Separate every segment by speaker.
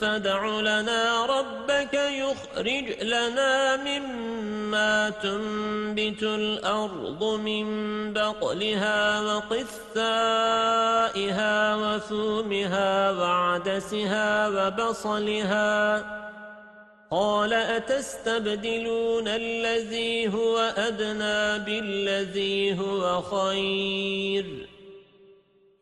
Speaker 1: فَادْعُ لَنَا رَبَّكَ يُخْرِجْ لَنَا مِمَّا تُنبِتُ الْأَرْضُ مِنْ بَقْلِهَا وَقِثَّائِهَا وَثُومِهَا وَعَدَسِهَا وَبَصَلِهَا قال أتستبدلون الذي هو أدنى بالذي هو خير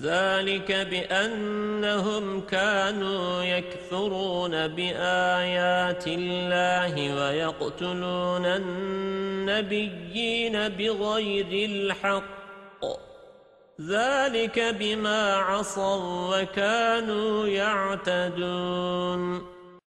Speaker 1: ذلك بأنهم كانوا يكثرون بآيات الله ويقتلون النبيين بغير الحق. ذلك بما عصوا وكانوا يعتدون.